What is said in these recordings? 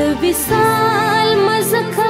the visal mazakha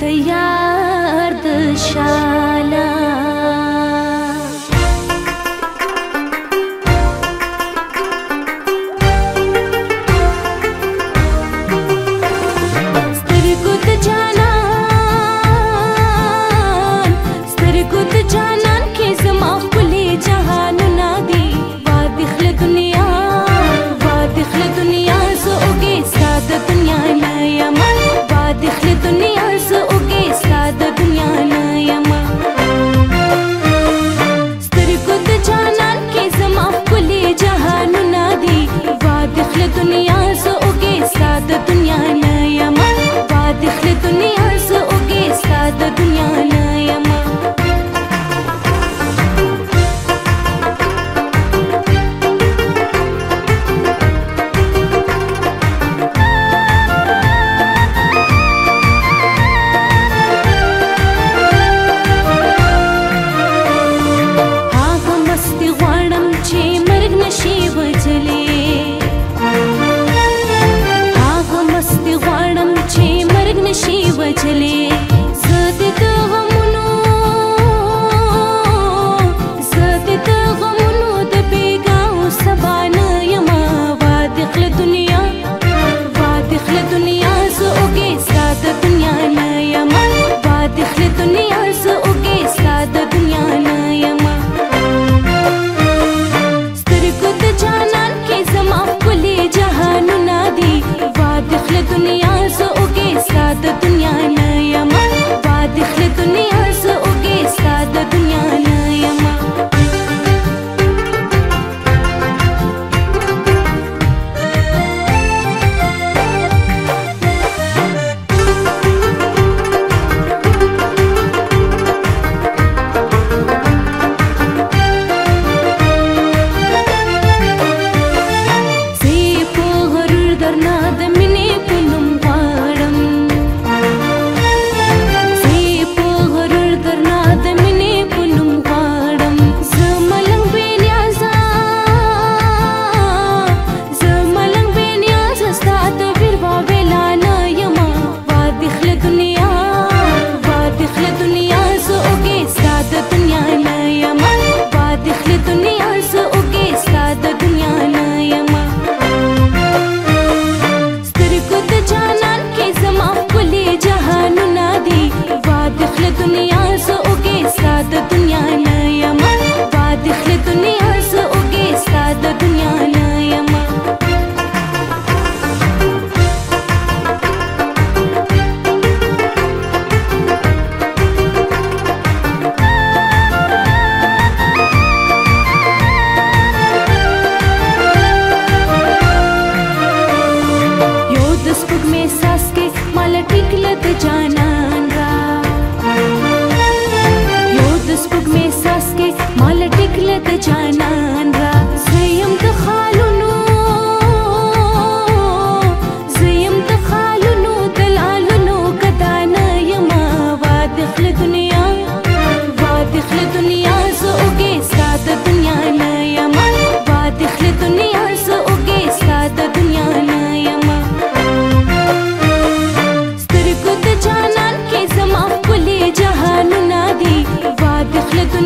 दयार्दशा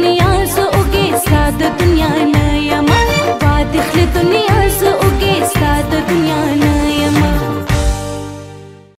दुनिया सो उगे साद दुनिया नया माने बात दुनिया